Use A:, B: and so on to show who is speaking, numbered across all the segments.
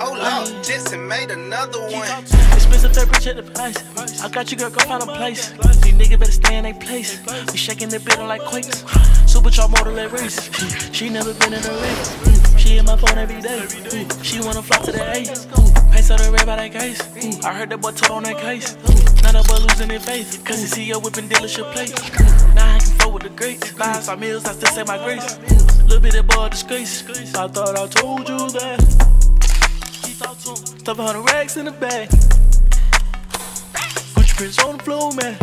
A: Oh Lord, Jetson made another one.
B: Expensive third bitch at the place. I got you, girl, go find a place. These niggas better stay in their place. We shaking the bed like quakes. Supercharged motor like race. She never been in a race. She in my phone every day. She wanna fly to the A. Pace out the red by that case. I heard that boy told on that case. Now that boy losing their faith. Cause he see your whipping dealership plate. Now I can fuck with the greats. Buy some meals, I still say my grace. Little bit of boy disgrace. I thought I told you that. Stuff hundred racks in the bag. Gucci prints on the floor, man.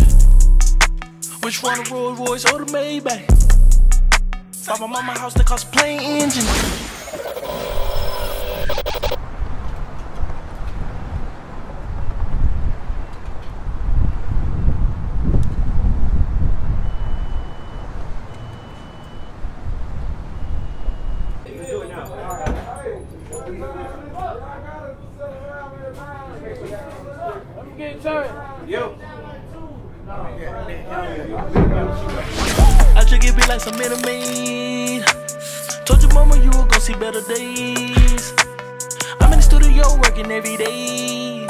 B: Which one, the Rolls Royce or the Maybach? Bought my mama house that cost plane I just get bit like some enemy. Told your mama you were gonna see better days. I'm in the studio working every day.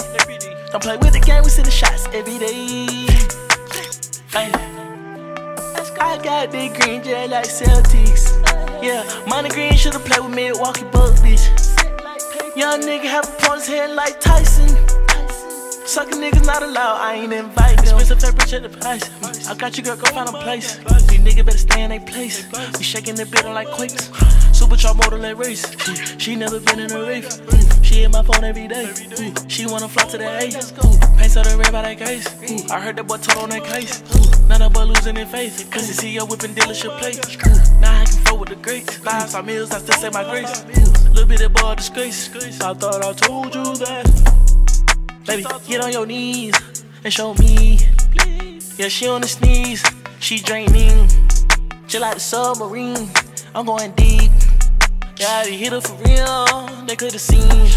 B: Don't play with the game, we send the shots every day. Ay. I got big green jet like Celtics. Yeah, money green should've played with Milwaukee Bucks, bitch. Young nigga have a his head like Tyson. Suckin' niggas not allowed, I ain't invite them. Expensive fabric, check the price. I got you, girl, go find a place. These niggas better stay in their place. We shaking the building like quakes. Supercharged motor let race. She never been in a race. She hit my phone every day. She wanna fly to the A. Paints out the red by that case. I heard that boy told on that case. Now that boy losing their faith. Cause he see your whipping dealership plate. Now I can fuck with the greats. Buy some meals, I still say my grace. Little bit of boy disgrace. I thought I told you that. Baby, get on your knees and show me. Yeah, she on the sneeze, she draining. Chill like the submarine, I'm going deep. Yeah, I hit her for real, they could've seen.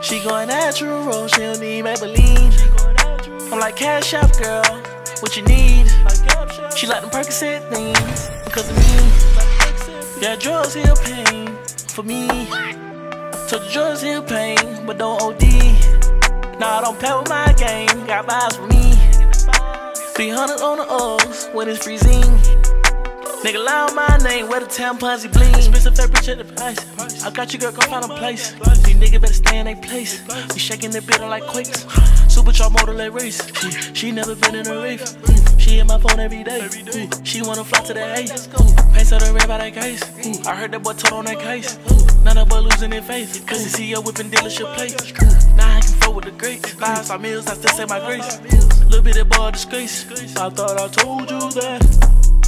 B: She going natural, oh, she don't need Maybelline. I'm like cash out, girl, what you need? She like them Percocet things because of me. Yeah, drugs heal pain for me. So the drugs heal pain, but don't OD. Nah, I don't play with my game, got vibes for me. 300 on the O's when it's freezing. Nigga, lie on my name, where the tampons he bling. Expensive fabric, check the price. I got you, girl, go find a place. These niggas better stay in their place. We shaking the building like quakes. Supercharged motor let race. She never been in a race. She in my phone every day. She wanna fly to the A. Paints out the red by that case. I heard that boy told on that case. Now that boy losing their faith. Cause he see your whipping dealership plate. The greats. Buy some meals, I still say my grace. Little bit of boy disgrace. I thought I told you that.